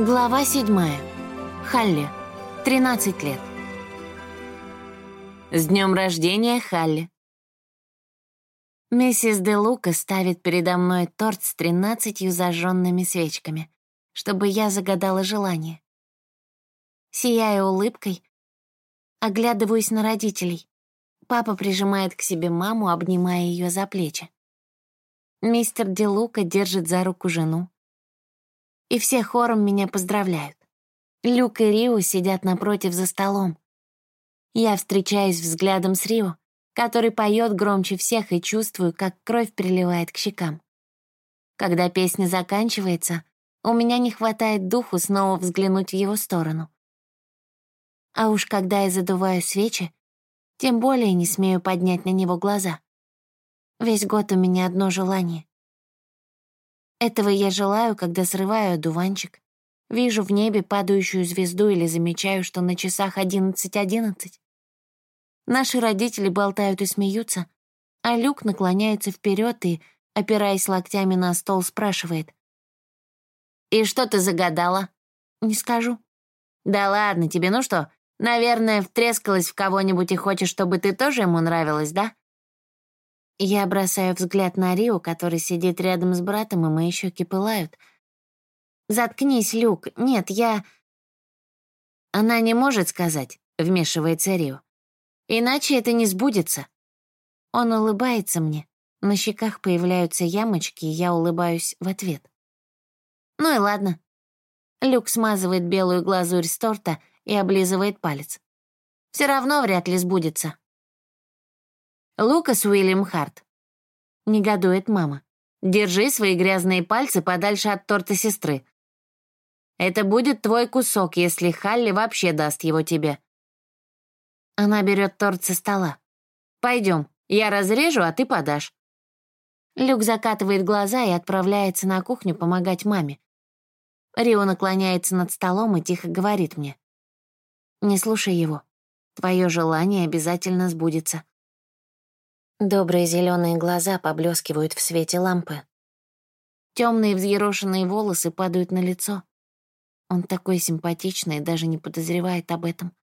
Глава седьмая. Халли. 13 лет. С днем рождения, Халли. Миссис Де Лука ставит передо мной торт с тринадцатью зажженными свечками, чтобы я загадала желание. Сияя улыбкой, оглядываюсь на родителей. Папа прижимает к себе маму, обнимая ее за плечи. Мистер Де Лука держит за руку жену. И все хором меня поздравляют. Люк и Рио сидят напротив за столом. Я встречаюсь взглядом с Рио, который поет громче всех и чувствую, как кровь приливает к щекам. Когда песня заканчивается, у меня не хватает духу снова взглянуть в его сторону. А уж когда я задуваю свечи, тем более не смею поднять на него глаза. Весь год у меня одно желание. Этого я желаю, когда срываю одуванчик, вижу в небе падающую звезду или замечаю, что на часах одиннадцать одиннадцать. Наши родители болтают и смеются, а Люк наклоняется вперед и, опираясь локтями на стол, спрашивает. «И что ты загадала?» «Не скажу». «Да ладно тебе, ну что, наверное, втрескалась в кого-нибудь и хочешь, чтобы ты тоже ему нравилась, да?» Я бросаю взгляд на Рио, который сидит рядом с братом, и мои щеки пылают. «Заткнись, Люк. Нет, я...» «Она не может сказать», — вмешивается Рио. «Иначе это не сбудется». Он улыбается мне. На щеках появляются ямочки, и я улыбаюсь в ответ. «Ну и ладно». Люк смазывает белую глазурь с торта и облизывает палец. «Все равно вряд ли сбудется». Лукас Уильям Харт. Негодует мама. Держи свои грязные пальцы подальше от торта сестры. Это будет твой кусок, если Халли вообще даст его тебе. Она берет торт со стола. Пойдем, я разрежу, а ты подашь. Люк закатывает глаза и отправляется на кухню помогать маме. Рио наклоняется над столом и тихо говорит мне. «Не слушай его. Твое желание обязательно сбудется. Добрые зеленые глаза поблескивают в свете лампы. Темные взъерошенные волосы падают на лицо. Он такой симпатичный, даже не подозревает об этом.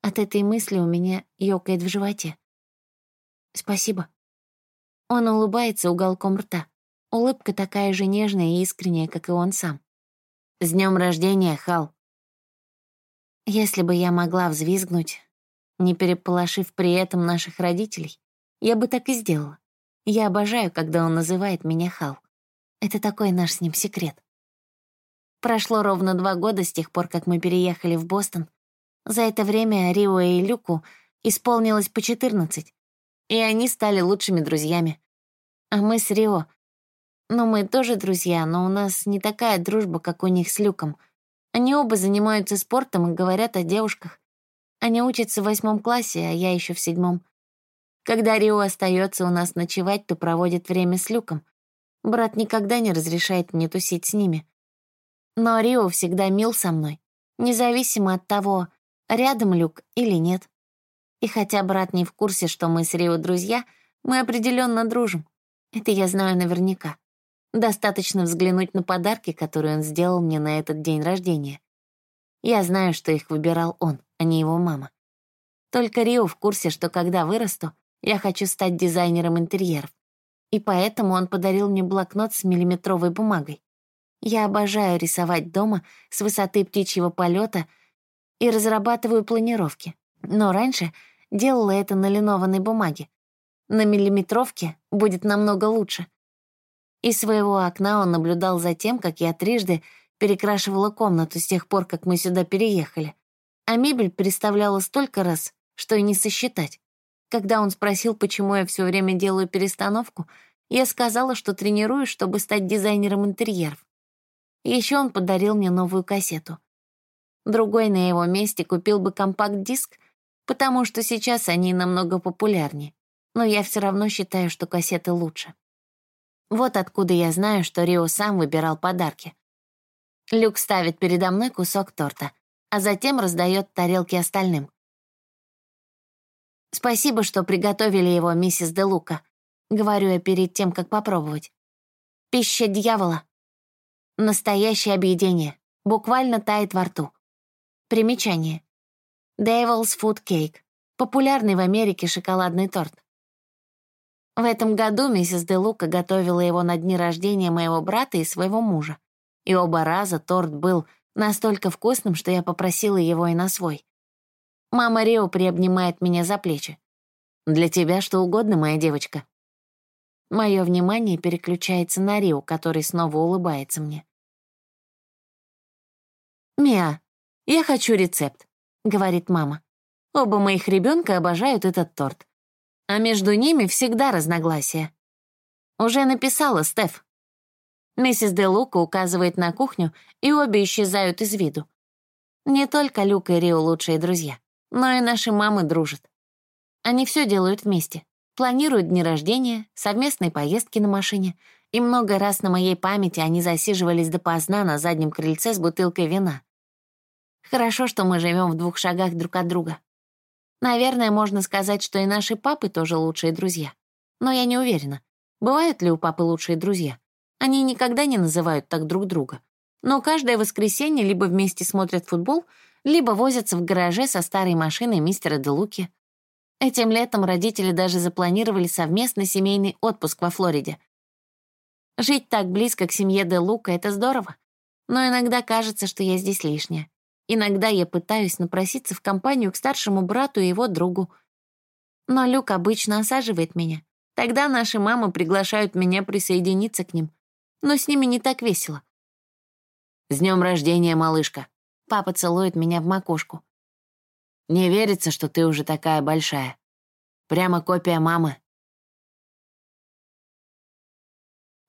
От этой мысли у меня ёкает в животе. Спасибо. Он улыбается уголком рта. Улыбка такая же нежная и искренняя, как и он сам. «С днем рождения, Хал!» Если бы я могла взвизгнуть, не переполошив при этом наших родителей, я бы так и сделала. Я обожаю, когда он называет меня Хал. Это такой наш с ним секрет. Прошло ровно два года с тех пор, как мы переехали в Бостон. За это время Рио и Люку исполнилось по 14, и они стали лучшими друзьями. А мы с Рио... Ну, мы тоже друзья, но у нас не такая дружба, как у них с Люком. Они оба занимаются спортом и говорят о девушках. Они учатся в восьмом классе, а я еще в седьмом. Когда Рио остается у нас ночевать, то проводит время с Люком. Брат никогда не разрешает мне тусить с ними. Но Рио всегда мил со мной, независимо от того, рядом Люк или нет. И хотя брат не в курсе, что мы с Рио друзья, мы определенно дружим. Это я знаю наверняка. Достаточно взглянуть на подарки, которые он сделал мне на этот день рождения. Я знаю, что их выбирал он, а не его мама. Только Рио в курсе, что когда вырасту, я хочу стать дизайнером интерьеров. И поэтому он подарил мне блокнот с миллиметровой бумагой. Я обожаю рисовать дома с высоты птичьего полета и разрабатываю планировки. Но раньше делала это на линованной бумаге. На миллиметровке будет намного лучше. Из своего окна он наблюдал за тем, как я трижды перекрашивала комнату с тех пор, как мы сюда переехали. А мебель переставляла столько раз, что и не сосчитать. Когда он спросил, почему я все время делаю перестановку, я сказала, что тренируюсь, чтобы стать дизайнером интерьеров. Еще он подарил мне новую кассету. Другой на его месте купил бы компакт-диск, потому что сейчас они намного популярнее. Но я все равно считаю, что кассеты лучше. Вот откуда я знаю, что Рио сам выбирал подарки. Люк ставит передо мной кусок торта, а затем раздает тарелки остальным. «Спасибо, что приготовили его, миссис Де Лука», — говорю я перед тем, как попробовать. «Пища дьявола. Настоящее объедение. буквально тает во рту. Примечание. Devil's Food Cake — популярный в Америке шоколадный торт. В этом году миссис Де Лука готовила его на дни рождения моего брата и своего мужа. И оба раза торт был настолько вкусным, что я попросила его и на свой. Мама Рио приобнимает меня за плечи. «Для тебя что угодно, моя девочка». Мое внимание переключается на Рио, который снова улыбается мне. «Миа, я хочу рецепт», — говорит мама. «Оба моих ребенка обожают этот торт. А между ними всегда разногласия». «Уже написала, Стеф». Миссис Де Лука указывает на кухню, и обе исчезают из виду. Не только Люк и Рио лучшие друзья, но и наши мамы дружат. Они все делают вместе. Планируют дни рождения, совместные поездки на машине, и много раз на моей памяти они засиживались допоздна на заднем крыльце с бутылкой вина. Хорошо, что мы живем в двух шагах друг от друга. Наверное, можно сказать, что и наши папы тоже лучшие друзья. Но я не уверена, бывают ли у папы лучшие друзья. Они никогда не называют так друг друга. Но каждое воскресенье либо вместе смотрят футбол, либо возятся в гараже со старой машиной мистера Делуки. Этим летом родители даже запланировали совместный семейный отпуск во Флориде. Жить так близко к семье Де Лука — это здорово. Но иногда кажется, что я здесь лишняя. Иногда я пытаюсь напроситься в компанию к старшему брату и его другу. Но Люк обычно осаживает меня. Тогда наши мамы приглашают меня присоединиться к ним. Но с ними не так весело. «С днем рождения, малышка!» Папа целует меня в макушку. Не верится, что ты уже такая большая. Прямо копия мамы.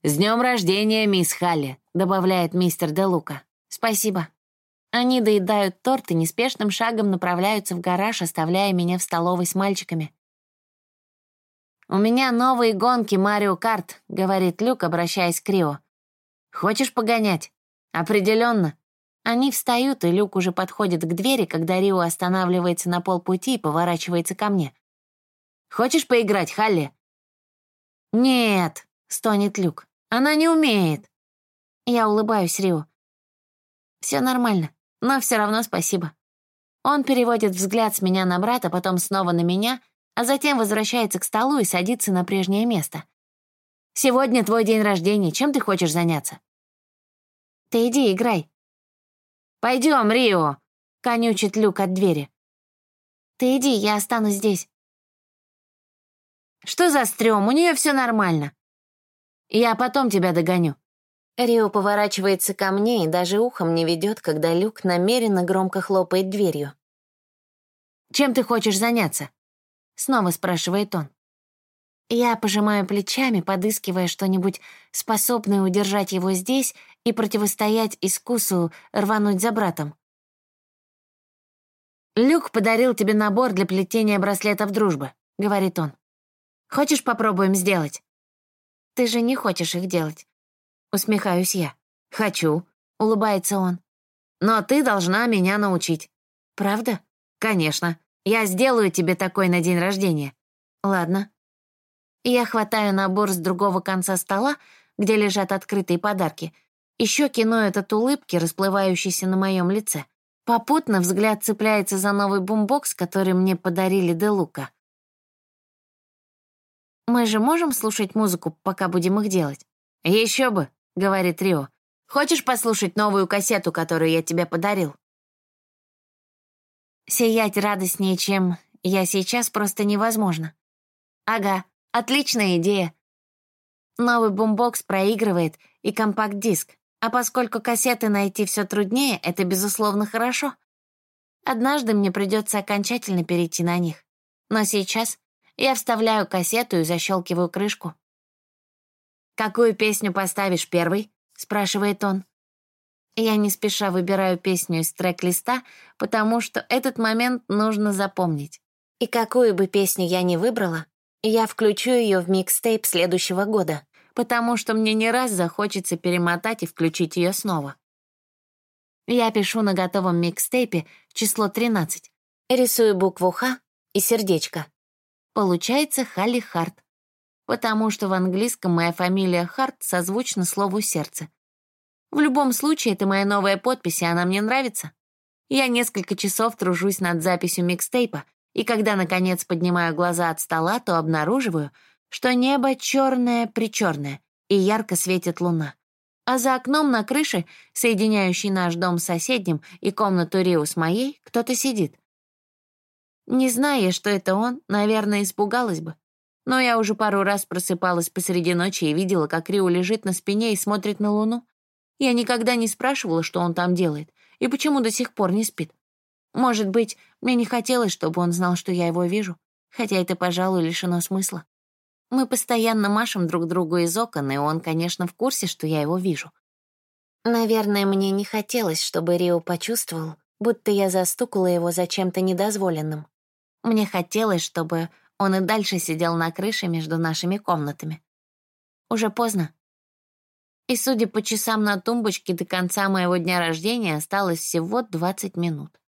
«С днем рождения, мисс Халли», — добавляет мистер Де Лука. «Спасибо». Они доедают торт и неспешным шагом направляются в гараж, оставляя меня в столовой с мальчиками. «У меня новые гонки Марио Карт», — говорит Люк, обращаясь к Рио. «Хочешь погонять?» «Определенно. Они встают, и Люк уже подходит к двери, когда Рио останавливается на полпути и поворачивается ко мне. «Хочешь поиграть, Халли?» «Нет», — стонет Люк. «Она не умеет». Я улыбаюсь Рио. «Все нормально, но все равно спасибо». Он переводит взгляд с меня на брата, потом снова на меня, а затем возвращается к столу и садится на прежнее место. «Сегодня твой день рождения, чем ты хочешь заняться?» «Ты иди играй», «Пойдем, Рио!» — конючит Люк от двери. «Ты иди, я останусь здесь». «Что за стрём? У нее все нормально». «Я потом тебя догоню». Рио поворачивается ко мне и даже ухом не ведет, когда Люк намеренно громко хлопает дверью. «Чем ты хочешь заняться?» — снова спрашивает он. Я пожимаю плечами, подыскивая что-нибудь, способное удержать его здесь и противостоять искусу рвануть за братом. «Люк подарил тебе набор для плетения браслетов дружбы», — говорит он. «Хочешь, попробуем сделать?» «Ты же не хочешь их делать?» Усмехаюсь я. «Хочу», — улыбается он. «Но ты должна меня научить». «Правда?» «Конечно. Я сделаю тебе такой на день рождения». «Ладно». Я хватаю набор с другого конца стола, где лежат открытые подарки, и щеки ноют от улыбки, расплывающейся на моем лице. Попутно взгляд цепляется за новый бумбокс, который мне подарили Де Лука. «Мы же можем слушать музыку, пока будем их делать?» «Еще бы», — говорит Рио. «Хочешь послушать новую кассету, которую я тебе подарил?» Сиять радостнее, чем я сейчас, просто невозможно. Ага, Отличная идея. Новый бумбокс проигрывает и компакт-диск, а поскольку кассеты найти все труднее, это, безусловно, хорошо. Однажды мне придется окончательно перейти на них. Но сейчас я вставляю кассету и защелкиваю крышку. «Какую песню поставишь первой?» — спрашивает он. Я не спеша выбираю песню из трек-листа, потому что этот момент нужно запомнить. И какую бы песню я ни выбрала, я включу ее в микстейп следующего года, потому что мне не раз захочется перемотать и включить ее снова. Я пишу на готовом микстейпе число 13, рисую букву «Х» и сердечко. Получается Халли Харт, потому что в английском моя фамилия Харт созвучна слову «сердце». В любом случае, это моя новая подпись, и она мне нравится. Я несколько часов тружусь над записью микстейпа, и когда, наконец, поднимаю глаза от стола, то обнаруживаю, что небо черное-причерное, и ярко светит луна. А за окном на крыше, соединяющей наш дом с соседним и комнату Рио с моей, кто-то сидит. Не зная, что это он, наверное, испугалась бы. Но я уже пару раз просыпалась посреди ночи и видела, как Рио лежит на спине и смотрит на луну. Я никогда не спрашивала, что он там делает, и почему до сих пор не спит. Может быть, мне не хотелось, чтобы он знал, что я его вижу, хотя это, пожалуй, лишено смысла. Мы постоянно машем друг другу из окон, и он, конечно, в курсе, что я его вижу. Наверное, мне не хотелось, чтобы Рио почувствовал, будто я застукала его за чем-то недозволенным. Мне хотелось, чтобы он и дальше сидел на крыше между нашими комнатами. Уже поздно. И, судя по часам на тумбочке, до конца моего дня рождения осталось всего 20 минут.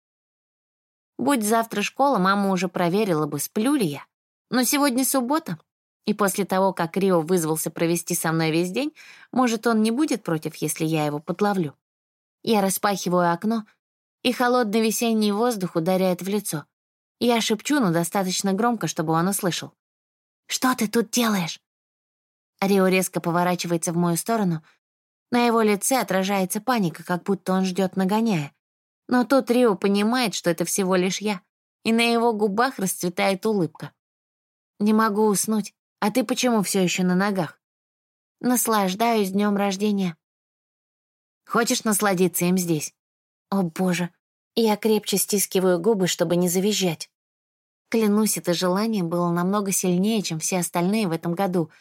Будь завтра школа, мама уже проверила бы, сплю ли я. Но сегодня суббота, и после того, как Рио вызвался провести со мной весь день, может, он не будет против, если я его подловлю. Я распахиваю окно, и холодный весенний воздух ударяет в лицо. Я шепчу, но достаточно громко, чтобы он услышал. «Что ты тут делаешь?» Рио резко поворачивается в мою сторону. На его лице отражается паника, как будто он ждет нагоняя. Но тут Рио понимает, что это всего лишь я, и на его губах расцветает улыбка. «Не могу уснуть. А ты почему все еще на ногах?» «Наслаждаюсь днем рождения». «Хочешь насладиться им здесь?» «О, боже!» Я крепче стискиваю губы, чтобы не завизжать. Клянусь, это желание было намного сильнее, чем все остальные в этом году.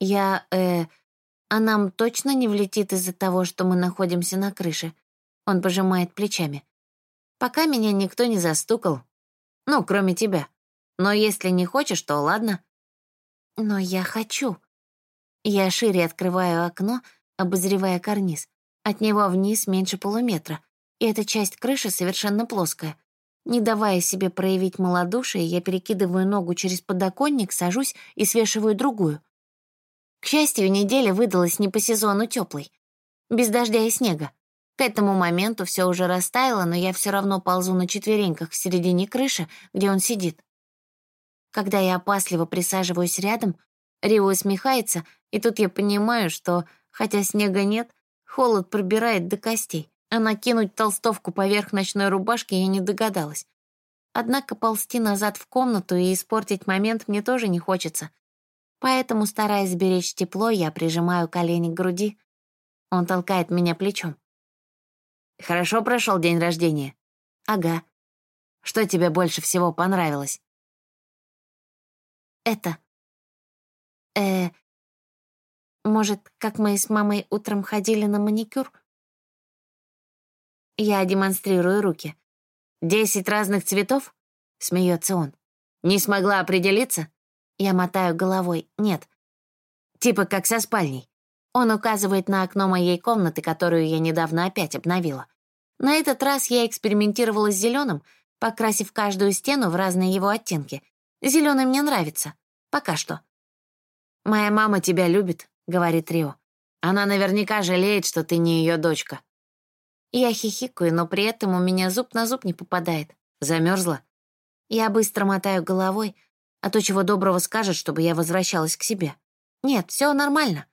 Я, э... А нам точно не влетит из-за того, что мы находимся на крыше? Он пожимает плечами. Пока меня никто не застукал. Ну, кроме тебя. Но если не хочешь, то ладно. Но я хочу. Я шире открываю окно, обозревая карниз. От него вниз меньше полуметра, и эта часть крыши совершенно плоская. Не давая себе проявить малодушие, я перекидываю ногу через подоконник, сажусь и свешиваю другую. К счастью, неделя выдалась не по сезону теплой, без дождя и снега. К этому моменту все уже растаяло, но я все равно ползу на четвереньках в середине крыши, где он сидит. Когда я опасливо присаживаюсь рядом, Рио усмехается, и тут я понимаю, что, хотя снега нет, холод пробирает до костей а накинуть толстовку поверх ночной рубашки я не догадалась. Однако ползти назад в комнату и испортить момент мне тоже не хочется. Поэтому, стараясь сберечь тепло, я прижимаю колени к груди. Он толкает меня плечом. «Хорошо прошел день рождения?» «Ага. Что тебе больше всего понравилось?» «Это. Э, может, как мы с мамой утром ходили на маникюр?» Я демонстрирую руки. «Десять разных цветов?» — смеется он. «Не смогла определиться?» Я мотаю головой. «Нет». «Типа как со спальней». Он указывает на окно моей комнаты, которую я недавно опять обновила. На этот раз я экспериментировала с зеленым, покрасив каждую стену в разные его оттенки. Зеленый мне нравится. Пока что. «Моя мама тебя любит», — говорит Рио. «Она наверняка жалеет, что ты не ее дочка». Я хихикаю, но при этом у меня зуб на зуб не попадает. Замерзла. Я быстро мотаю головой, а то чего доброго скажет, чтобы я возвращалась к себе. Нет, все нормально.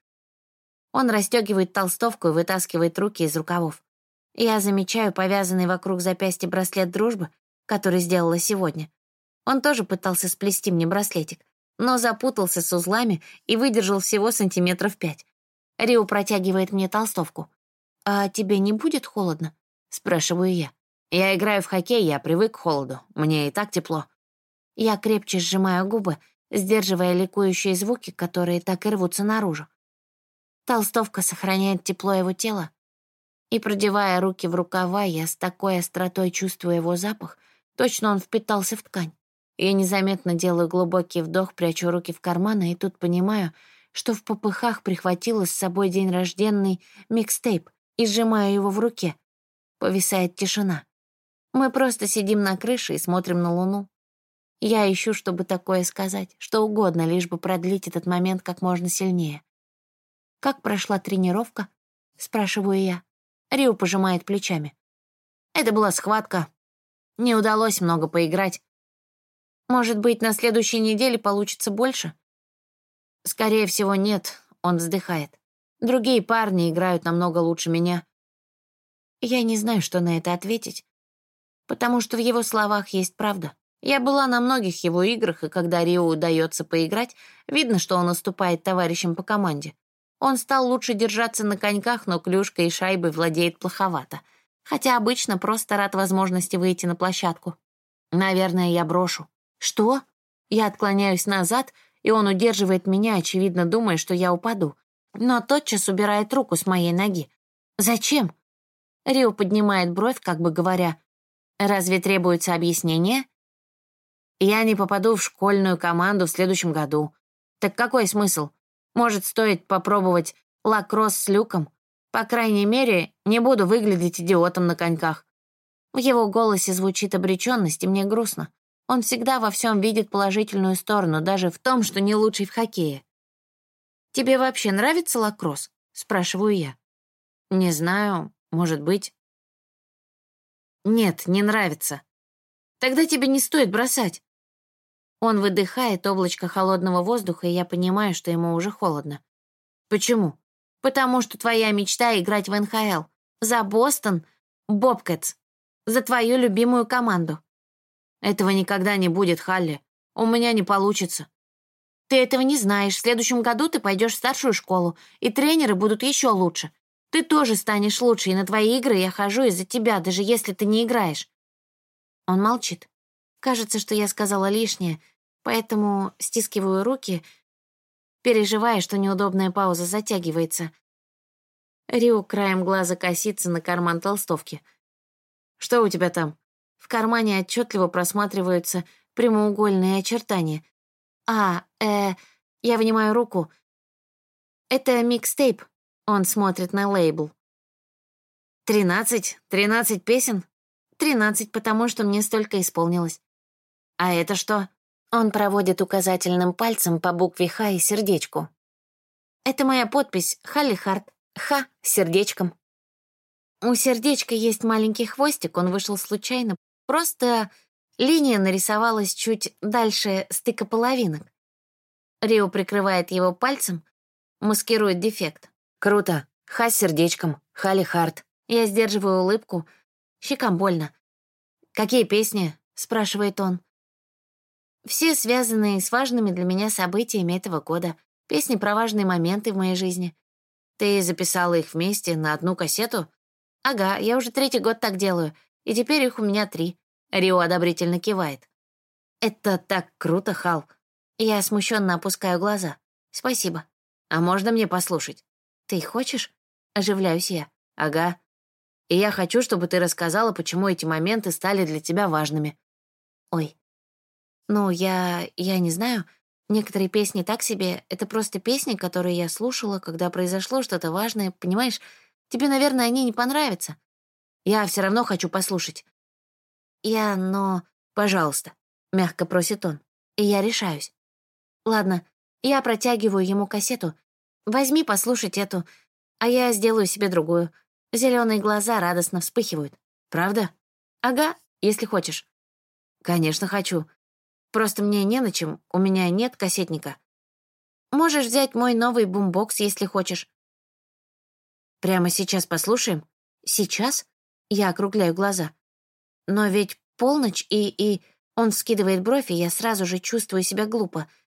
Он расстегивает толстовку и вытаскивает руки из рукавов. Я замечаю повязанный вокруг запястья браслет дружбы, который сделала сегодня. Он тоже пытался сплести мне браслетик, но запутался с узлами и выдержал всего сантиметров пять. Рио протягивает мне толстовку. «А тебе не будет холодно?» — спрашиваю я. «Я играю в хоккей, я привык к холоду. Мне и так тепло». Я крепче сжимаю губы, сдерживая ликующие звуки, которые так и рвутся наружу. Толстовка сохраняет тепло его тела, и, продевая руки в рукава, я с такой остротой чувствую его запах, точно он впитался в ткань. Я незаметно делаю глубокий вдох, прячу руки в карманы, и тут понимаю, что в попыхах прихватила с собой день рожденный микстейп, и сжимаю его в руке. Повисает тишина. Мы просто сидим на крыше и смотрим на луну. Я ищу, чтобы такое сказать, что угодно, лишь бы продлить этот момент как можно сильнее. Как прошла тренировка? — спрашиваю я. Рио пожимает плечами. Это была схватка. Не удалось много поиграть. Может быть, на следующей неделе получится больше? Скорее всего, нет, он вздыхает. Другие парни играют намного лучше меня. Я не знаю, что на это ответить, потому что в его словах есть правда. Я была на многих его играх, и когда Рио удается поиграть, видно, что он уступает товарищам по команде. Он стал лучше держаться на коньках, но клюшкой и шайбой владеет плоховато. Хотя обычно просто рад возможности выйти на площадку. Наверное, я брошу. Что? Я отклоняюсь назад, и он удерживает меня, очевидно думая, что я упаду. Но тотчас убирает руку с моей ноги. «Зачем?» Рио поднимает бровь, как бы говоря, «Разве требуется объяснение?» «Я не попаду в школьную команду в следующем году. Так какой смысл? Может, стоит попробовать лакросс с люком? По крайней мере, не буду выглядеть идиотом на коньках». В его голосе звучит обреченность, и мне грустно. Он всегда во всем видит положительную сторону, даже в том, что не лучший в хоккее. «Тебе вообще нравится лакросс?» — спрашиваю я. «Не знаю, может быть». «Нет, не нравится. Тогда тебе не стоит бросать». Он выдыхает облачко холодного воздуха, и я понимаю, что ему уже холодно. «Почему?» «Потому что твоя мечта — играть в НХЛ. За Бостон, Бобкетс. За твою любимую команду. Этого никогда не будет, Халли. У меня не получится. Ты этого не знаешь. В следующем году ты пойдешь в старшую школу, и тренеры будут еще лучше. Ты тоже станешь лучше, и на твои игры я хожу из-за тебя, даже если ты не играешь». Он молчит. Кажется, что я сказала лишнее, поэтому стискиваю руки, переживая, что неудобная пауза затягивается. Рио краем глаза косится на карман толстовки. «Что у тебя там?» В кармане отчетливо просматриваются прямоугольные очертания. «А, э, я вынимаю руку. Это микстейп, он смотрит на лейбл. «Тринадцать? Тринадцать песен?» «Тринадцать, потому что мне столько исполнилось». «А это что?» Он проводит указательным пальцем по букве «Х» и сердечку. «Это моя подпись, Халли Харт. Х сердечком». У сердечка есть маленький хвостик, он вышел случайно. Просто линия нарисовалась чуть дальше стыка половинок. Рио прикрывает его пальцем, маскирует дефект. Круто. Ха с сердечком. Хали Харт. Я сдерживаю улыбку. Щекам больно. «Какие песни?» — спрашивает он. Все связанные с важными для меня событиями этого года. Песни про важные моменты в моей жизни. Ты записала их вместе на одну кассету? Ага, я уже третий год так делаю, и теперь их у меня три. Рио одобрительно кивает. Это так круто, Хал. Я смущенно опускаю глаза. Спасибо. А можно мне послушать? «Ты хочешь?» — оживляюсь я. «Ага. И я хочу, чтобы ты рассказала, почему эти моменты стали для тебя важными». «Ой. Ну, я... я не знаю. Некоторые песни так себе. Это просто песни, которые я слушала, когда произошло что-то важное. Понимаешь, тебе, наверное, они не понравятся. Я все равно хочу послушать». «Я... но... пожалуйста», — мягко просит он. И я решаюсь. «Ладно, я протягиваю ему кассету, Возьми послушать эту, а я сделаю себе другую. Зеленые глаза радостно вспыхивают. Правда? Ага, если хочешь. Конечно, хочу. Просто мне не на чем, у меня нет кассетника. Можешь взять мой новый бумбокс, если хочешь. Прямо сейчас послушаем? Сейчас? Я округляю глаза. Но ведь полночь и... и... Он вскидывает бровь, и я сразу же чувствую себя глупо —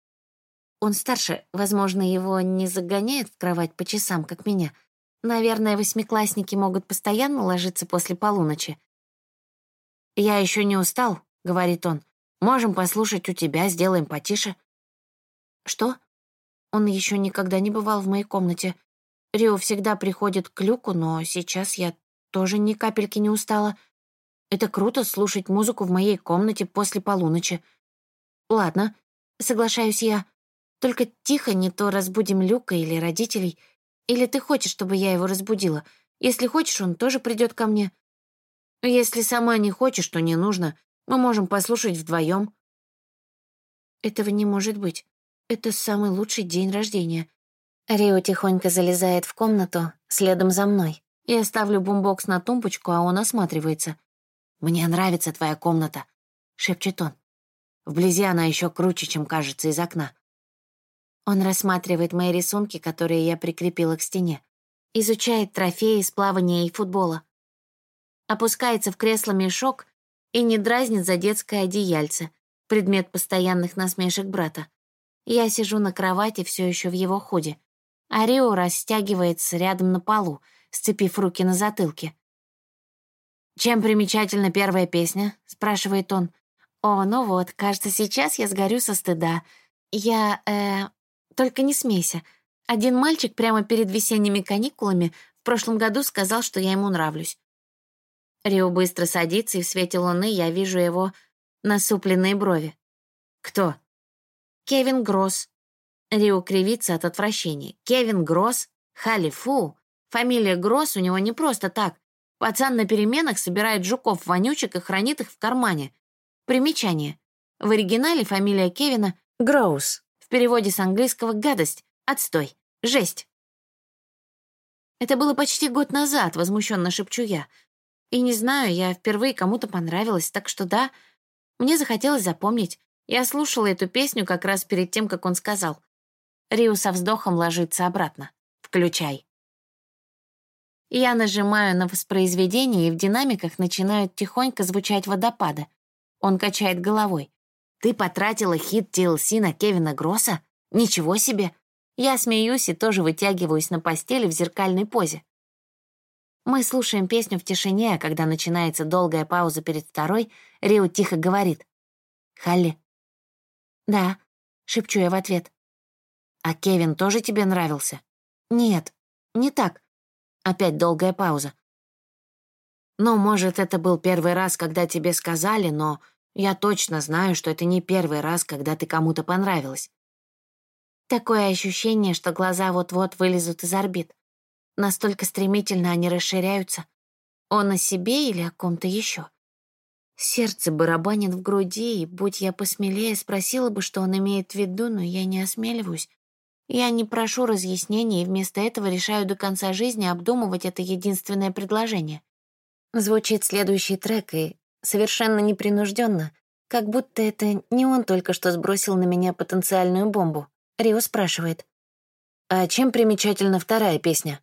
он старше, возможно, его не загоняет в кровать по часам, как меня. Наверное, восьмиклассники могут постоянно ложиться после полуночи. «Я еще не устал», — говорит он. «Можем послушать у тебя, сделаем потише». «Что?» Он еще никогда не бывал в моей комнате. Рио всегда приходит к люку, но сейчас я тоже ни капельки не устала. Это круто слушать музыку в моей комнате после полуночи. Ладно, соглашаюсь я. Только тихо, не то разбудим Люка или родителей. Или ты хочешь, чтобы я его разбудила? Если хочешь, он тоже придет ко мне. Если сама не хочешь, то не нужно. Мы можем послушать вдвоем. Этого не может быть. Это самый лучший день рождения. Рио тихонько залезает в комнату следом за мной. Я ставлю бумбокс на тумбочку, а он осматривается. «Мне нравится твоя комната», — шепчет он. Вблизи она еще круче, чем кажется из окна. Он рассматривает мои рисунки, которые я прикрепила к стене. Изучает трофеи из плавания и футбола. Опускается в кресло мешок и не дразнит за детское одеяльце, предмет постоянных насмешек брата. Я сижу на кровати все еще в его худе, а Рио растягивается рядом на полу, сцепив руки на затылке. «Чем примечательна первая песня?» — спрашивает он. «О, ну вот, кажется, сейчас я сгорю со стыда. Я, э, только не смейся. Один мальчик прямо перед весенними каникулами в прошлом году сказал, что я ему нравлюсь. Рио быстро садится, и в свете луны я вижу его насупленные брови. «Кто?» «Кевин Гросс». Рио кривится от отвращения. «Кевин Гросс? Халифу? Фамилия Гросс у него не просто так. Пацан на переменах собирает жуков-вонючек и хранит их в кармане. Примечание. В оригинале фамилия Кевина — Гроус. В переводе с английского «гадость», «отстой», «жесть». «Это было почти год назад», — возмущенно шепчу я. «И не знаю, я впервые кому-то понравилась, так что да, мне захотелось запомнить. Я слушала эту песню как раз перед тем, как он сказал. Рио со вздохом ложится обратно. Включай. Я нажимаю на воспроизведение, и в динамиках начинают тихонько звучать водопады. Он качает головой. Ты потратила хит TLC на Кевина Гросса? Ничего себе! Я смеюсь и тоже вытягиваюсь на постели в зеркальной позе. Мы слушаем песню в тишине, а когда начинается долгая пауза перед второй, Рио тихо говорит. «Халли?» «Да», — шепчу я в ответ. «А Кевин тоже тебе нравился?» «Нет, не так». Опять долгая пауза. «Ну, может, это был первый раз, когда тебе сказали, но я точно знаю, что это не первый раз, когда ты кому-то понравилась. Такое ощущение, что глаза вот-вот вылезут из орбит. Настолько стремительно они расширяются. Он о себе или о ком-то еще? Сердце барабанит в груди, и, будь я посмелее, спросила бы, что он имеет в виду, но я не осмеливаюсь. Я не прошу разъяснений, и вместо этого решаю до конца жизни обдумывать это единственное предложение. Звучит следующий трек, и совершенно непринужденно, как будто это не он только что сбросил на меня потенциальную бомбу. Рио спрашивает. «А чем примечательна вторая песня?»